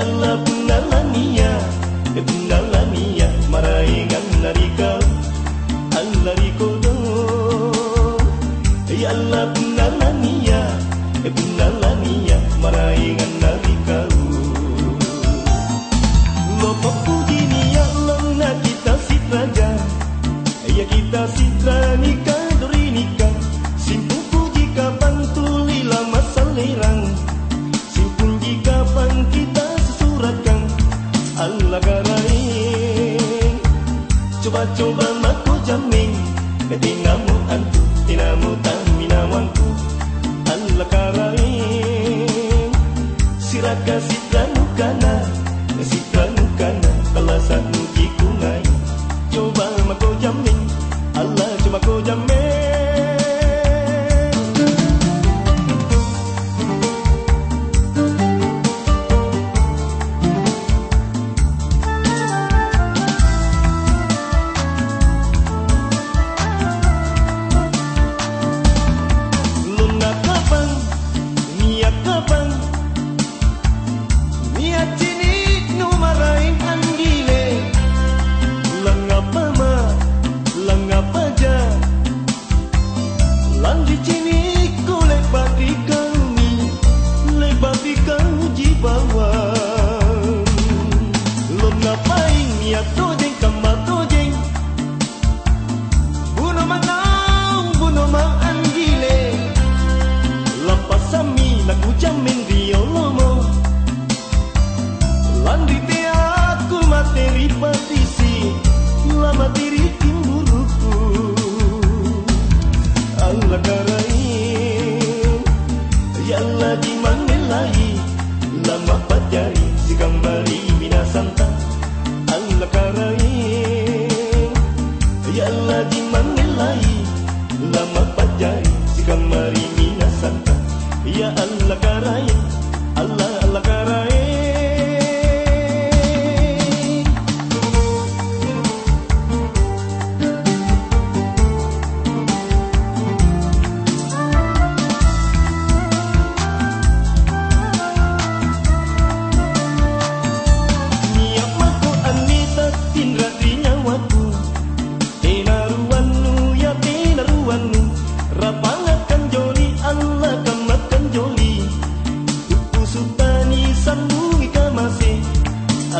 Janganlah bunda lania Bunda lania Maraikan narika Alariko Ya Allah bunda lania Bunda lania Maraikan narika Lopok puji ni Allah Nah kita si Ya kita sitra nikah. kering Cuba-cuba maku jamin Ketinamu antu Tinamu tan minawanku. Alakarain Sirat kasih tanah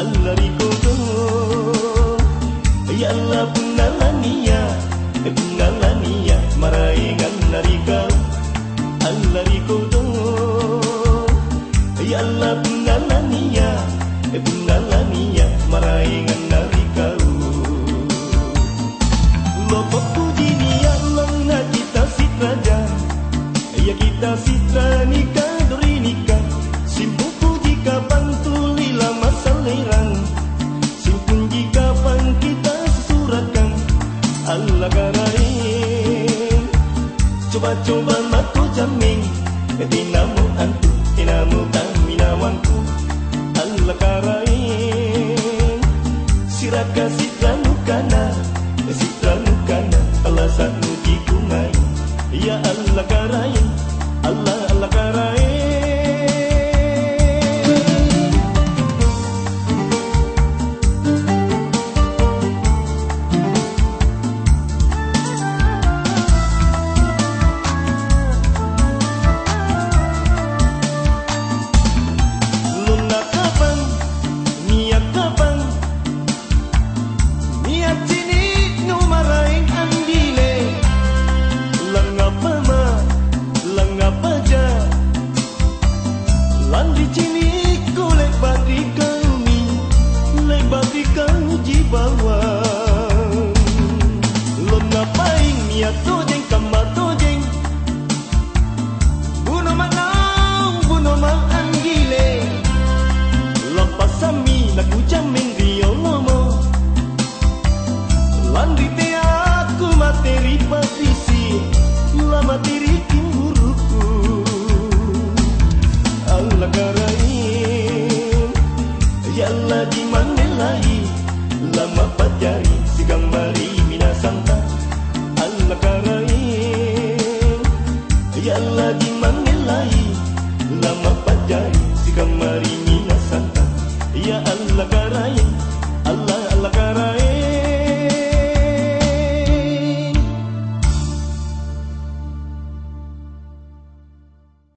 Allah ikutu Ya Allah bunda lania Bunda lania Maraikan narika Allah ikutu Ya Allah bunda lania Bunda lania Maraikan narika Lopo puji ni Allah Nah kita si raja Ya kita si halagarani Coba-coba matu jamming Dinamu antu, dinamu kami nawanku Halagarani Yalla dimangilai